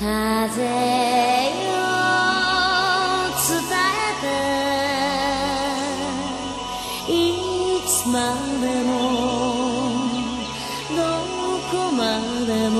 風を伝えていつまでもどこまでも